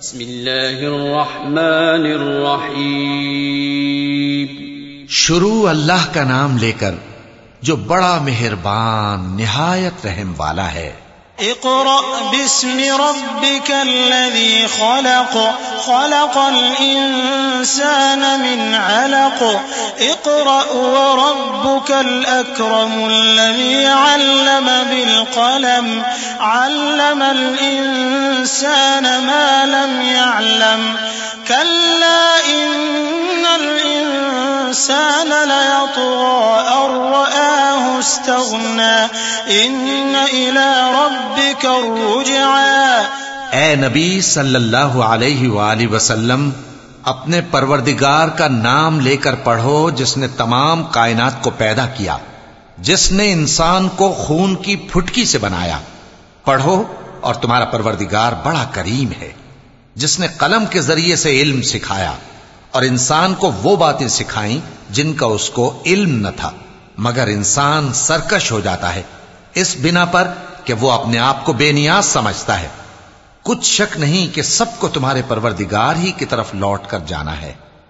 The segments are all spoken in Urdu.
بسم الله الرحمن الرحيم شروع اللہ کا نام لے کر جو بڑا مہربان نہایت رحم والا ہے۔ اقرأ باسم ربك الذي خلق خلق الإنسان من علق. اقرأ وربك الأكرم الذي علم بالقلم علم الإنسان ما لم يعلم. كلا إن الإنسان ليطغى أن رآه استغنى. إن إلى ربك الرجعى. اے نبی صلی اللہ علیہ وآلہ وسلم، اپنے پروردگار کا نام لے کر پڑھو جس نے تمام کائنات کو پیدا کیا، جس نے انسان کو خون کی پھٹکی سے بنایا۔ پڑھو اور تمہارا پروردگار بڑا کریم ہے، جس نے قلم کے ذریعے سے علم سکھایا اور انسان کو وہ باتیں سکھائیں جن کا اس کو علم نہ تھا۔ مگر انسان سرکش ہو جاتا ہے، اس بنا پر کہ وہ اپنے آپ کو بے نیاز سمجھتا ہے۔ کچھ شک نہیں کہ سب کو تمہارے پروردگار ہی کی طرف لوٹ کر جانا ہے۔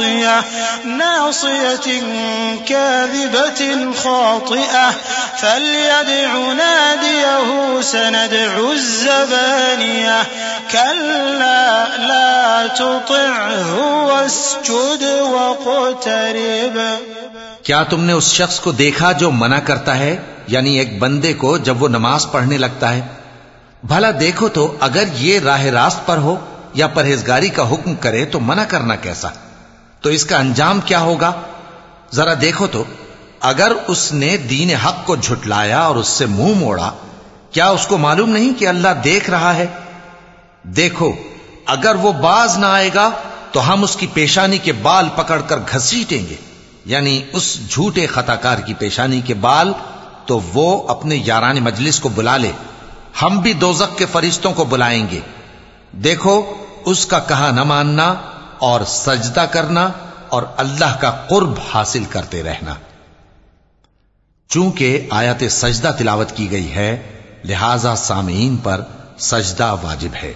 بالناصية ناصية كاذبة خاطئة. فليدع ناديه، سندع الزبانية. كلا، لا تطعه واسجد واقترب. کیا تم نے اس شخص کو دیکھا جو منع کرتا ہے؟ یعنی ایک بندے کو جب وہ نماز پڑھنے لگتا ہے۔ بھلا دیکھو تو، اگر یہ راہ راست پر ہو یا پرہیزگاری کا حکم کرے تو منع کرنا کیسا؟ تو اس کا انجام کیا ہوگا؟ ذرا دیکھو تو، اگر اس نے دین حق کو جھٹلایا اور اس سے منہ موڑا، کیا اس کو معلوم نہیں کہ اللہ دیکھ رہا ہے؟ دیکھو، اگر وہ باز نہ آئے گا، تو ہم اس کی پیشانی کے بال پکڑ کر گھسیٹیں گے۔ یعنی اس جھوٹے خطا کار کی پیشانی کے بال، تو وہ اپنے یاران مجلس کو بلا لے۔ ہم بھی دوزک کے فرشتوں کو بلائیں گے۔ دیکھو، اس کا کہا نہ ماننا اور سجدہ کرنا اور اللہ کا قرب حاصل کرتے رہنا۔ چونکہ آیت سجدہ تلاوت کی گئی ہے، لہذا سامعین پر سجدہ واجب ہے۔